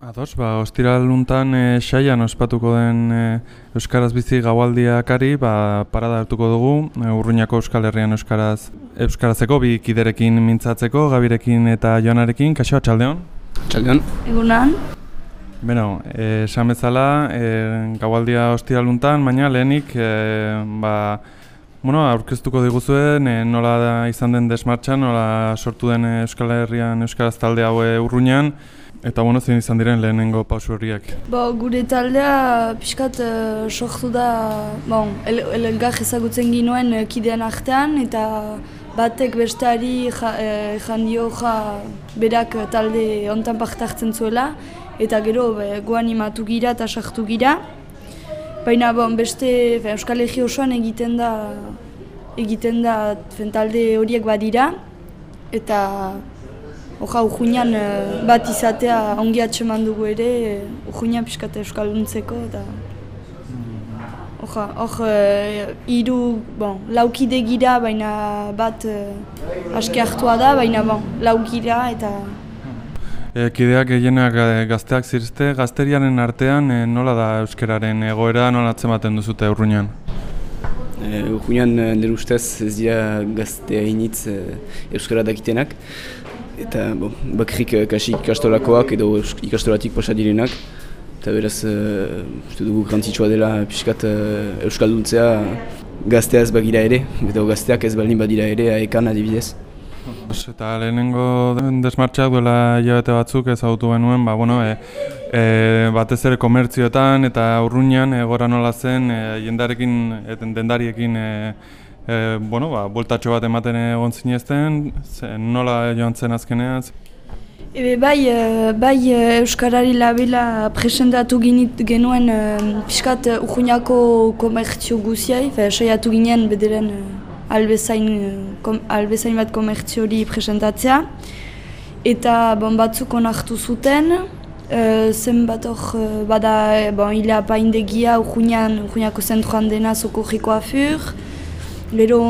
Ados, ba, ostiraluntan e, saian ospatuko den e, Euskaraz bizi gaualdiakari ba, parada hartuko dugu e, Urruñako Euskal Herrian Euskaraz Euskarazeko bi kiderekin mintzatzeko, gabirekin eta joanarekin, kaixo, atxaldeon? Atxaldeon. Egunan. Beno, esan bezala, e, gaualdia ostiraluntan, baina lehenik, e, ba, bueno, aurkeztuko diguzuen, e, nola da izan den desmartxan, nola sortu den Euskal Herrian Euskaraz talde haue Urruñan, Eta bueno, zein izan diren lehenengo pausu horriak? Bo, gure taldea pixkat uh, sortu da, bon, elgar el ezagutzen ginoen uh, kidean artean, eta batek besteari jandio ja, berak talde ontan parte hartzen zuela, eta gero be, goan imatu gira eta sartu gira. Baina bon, beste fe, Euskal Herri osoan egiten da, egiten da talde horiek badira, eta Oja, urjuinan eh, bat izatea ongi atseman dugu ere, uh, urjuinan pixkate euskalduntzeko eta... Oja, hor, uh, iru, bon, laukide gira, baina bat uh, aski hartua da, baina bon, laugira eta... E, kideak gehienak gazteak zirzte, gazteriaren artean nola da euskararen egoera, nola atzematen duzute urruinan? E, urruinan nire ustez ez dira gaztea initz e, euskara dakitenak eta bo, bakrik uh, kasi ikastolakoak edo ikastolatik pasa direnak. Eta beraz uh, uste dugu grantzitsua dela pixkat uh, euskalduntzea gazteaz bagira ere eta gazteak ez baldin badira ere aekan adibidez. Eta lehenengo desmartxak duela hilabete batzuk ezagutu genuen, ba, bueno, e, e, batez ere komertzioetan eta urruñan egora nola zen e, jendarekin, eten dendariekin e, e, bueno, ba, bultatxo bat ematen egon zinezten, nola joan zen azkenean? Ebe bai, e, bai e, Euskarari labela presentatu genuen e, pixkat urruñako komertzio guziai, saiatu ginen bederen albezain, kom, albezain bat komertzio hori presentatzea. Eta bon, batzuk onartu zuten, Uh, zenbat hor bada bon, hila paindegia urruñako zentruan dena sokorriko afur. Gero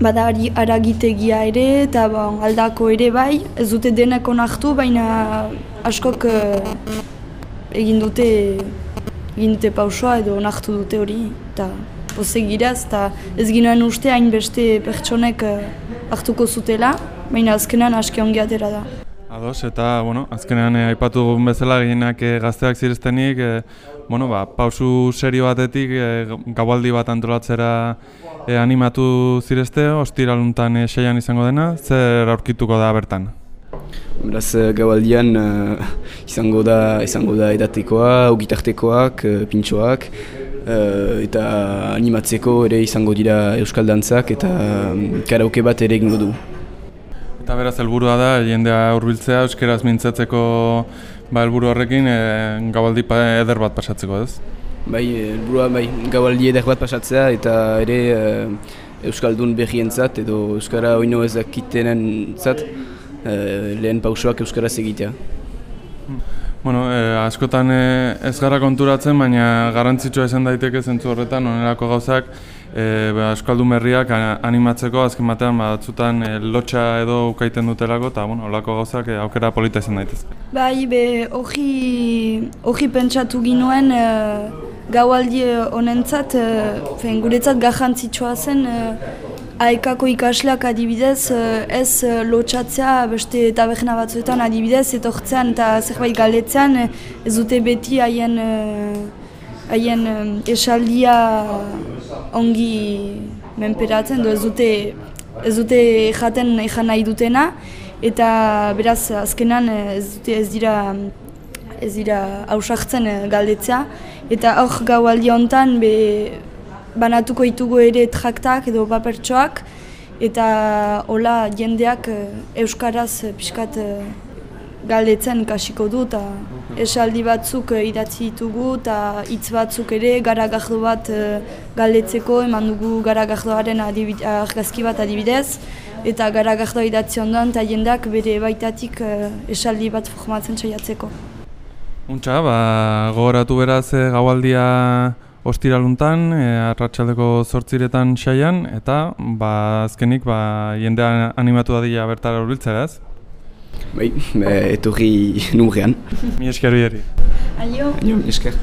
bada aragitegia ere eta bon, aldako ere bai, ez dute denak onartu, baina askok uh, egin dute egin dute pausua edo onartu dute hori. Eta posegiraz eta ez ginoen uste hainbeste pertsonek uh, hartuko zutela, baina azkenan aski ongi atera da. Ados, eta, bueno, azkenean eh, aipatu bezala gehienak eh, gazteak zireztenik, eh, bueno, ba, pausu serio batetik eh, gabaldi bat antolatzera eh, animatu zirezte, ostiraluntan eh, seian izango dena, zer aurkituko da bertan? Beraz, eh, gabaldian eh, izango da izango da edatekoa, ugitartekoak, eh, pintxoak, eh, eta animatzeko ere izango dira euskal dantzak eta um, karaoke bat ere egingo du. Eta beraz helburua da jendea hurbiltzea euskeraz mintzatzeko ba helburu horrekin e, gabaldi eder bat pasatzeko, ez? Bai, helburua bai, gabaldi eder bat pasatzea eta ere e, euskaldun berrientzat edo euskara oino ez dakitenentzat e, lehen pausoak euskaraz egitea. Bueno, e, askotan e, ez gara konturatzen, baina garrantzitsua esan daiteke zentzu horretan, onerako gauzak, e, ba, eskaldun berriak animatzeko azken batean batzutan e, lotxa edo ukaiten dutelako eta bueno, olako gauzak e, aukera polita izan daitezke. Bai, be, hori pentsatu ginuen e, gaualdi honentzat, e, guretzat garrantzitsua zen e, Aekako ikasleak adibidez, ez lotxatzea beste taberna batzuetan adibidez, etortzean eta zerbait galetzean ez dute beti haien haien esaldia ongi menperatzen, do ez dute ez dute jaten ezan nahi dutena. Eta beraz azkenan ez dute ez dira ez dira hausartzen eh, galdetzea. Eta hor gau aldi honetan be banatuko ditugu ere traktak edo papertxoak eta hola jendeak eh, euskaraz eh, pixkat galdetzen kasiko du eta esaldi batzuk idatzi ditugu eta hitz batzuk ere garagardo bat galdetzeko eman dugu garagardoaren argazki bat adibidez eta garagardoa idatzi ondoan eta jendeak bere baitatik esaldi bat formatzen saiatzeko. Untxa, ba, gogoratu beraz gaualdia ostiraluntan, e, arratsaldeko zortziretan saian, eta ba, azkenik ba, jendea animatu dadila bertara urbiltzera ez? Bai, etorri numrean. Mi esker biherri. Aio. Aio, esker.